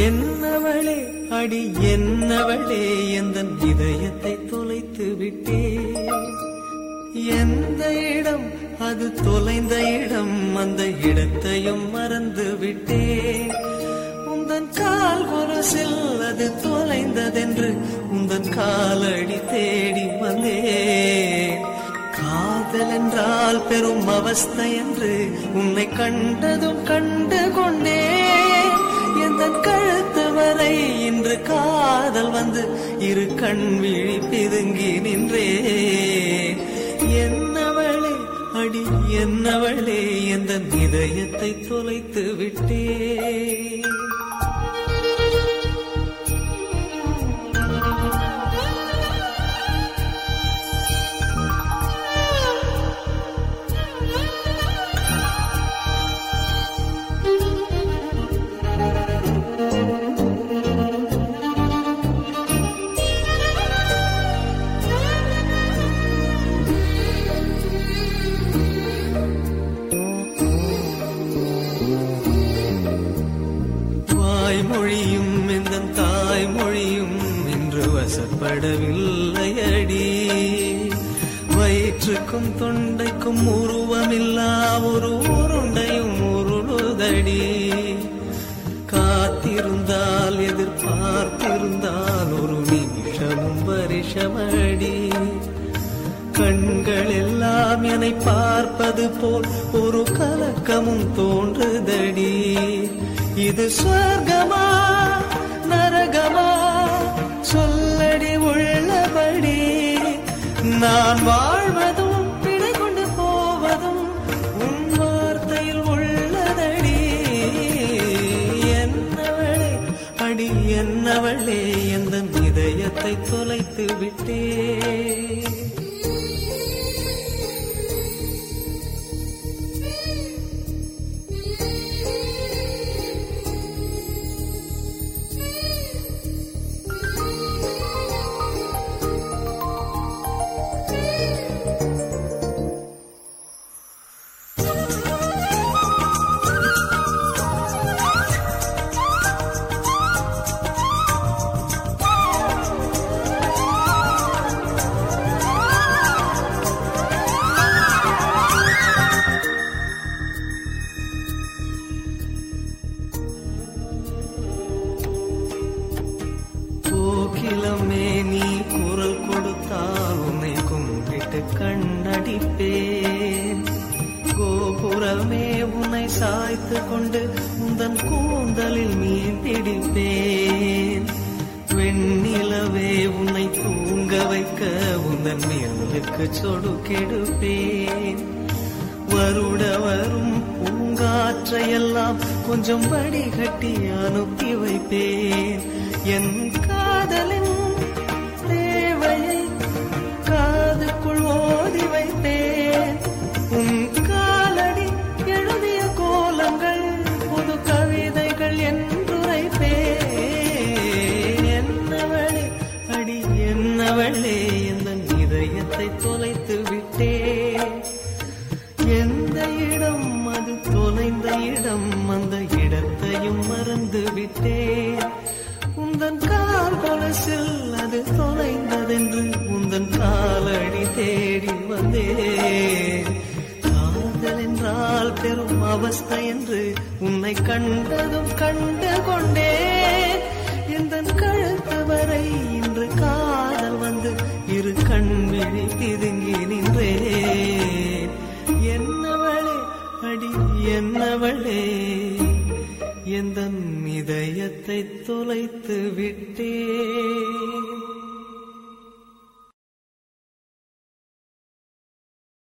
என்னவளே அடி என்னவளே எந்த இதயத்தை தொலைத்து விட்டே எந்த இடம் அது தொலைந்த இடம் அந்த இடத்தையும் மறந்து விட்டே உந்தன் கால் கொரசில் அது தொலைந்ததென்று உந்தன் காலடி தேடி வந்தே காதல் என்றால் பெரும் அவஸ்தை என்று உன்னை கண்டதும் கண்டு கொண்டே மறந்து இரு கண் விழி பிதுங்கி நின்றே. என்னவளே அடி என்னவளே எந்த இதயத்தை தொலைத்து விட்டே. இன்று வசப்படவில்லையடி. வயிற்றுக்கும் தொண்டைக்கும் உருவமில்லா ஒரு உருண்டையும் உருளுதடி. காத்திருந்தால் எதிர்பார்த்திருந்தால் ஒரு நிமிஷமும் வருஷமடி. கண்கள் எல்லாம் என்னை பார்ப்பது போல் ஒரு கலக்கமும் தோன்றுதடி. இது சொர்க்கமா நரகமா? நான் வாழ்வதும் பிழை கொண்டு போவதும் உன் வார்த்தையில் உள்ளதடி. என்னவளே அடி என்னவளே எந்த இதயத்தை தொலைத்து விட்டே. கோபுரமே உன்னை சாய்த்து கொண்டு உந்தன் கூந்தலில் மீன்பிடிப்பேன் வெண்ணிலவே உன்னை தூங்க வைக்க உந்தன் மேலுக்கு சொடு கெடுப்பேன். வருட வரும் பூங்காற்றையெல்லாம் கொஞ்சம் வடிகட்டி அனுப்பி வைப்பேன். என் காதலின் அவளே எந்த இதயத்தை தொலைத்து விட்டே. எந்த இடம் அது தொலைந்த இடம் அந்த இடத்தையும் மறந்து விட்டே. உந்தன் கால் கொலசில் அது தொலைந்ததென்று உந்தன் காலடி தேடி வந்தே. காதல் என்றால் பெரும் அவஸ்தை என்று உன்னை கண்டதும் கண்டு கொண்டே. இந்த கழுத்து வரை கண் விழி பிதுங்கி நின்றேன் என்னவளே அடி என்னவளே எந்த இதயத்தை தொலைத்து விட்டேன்.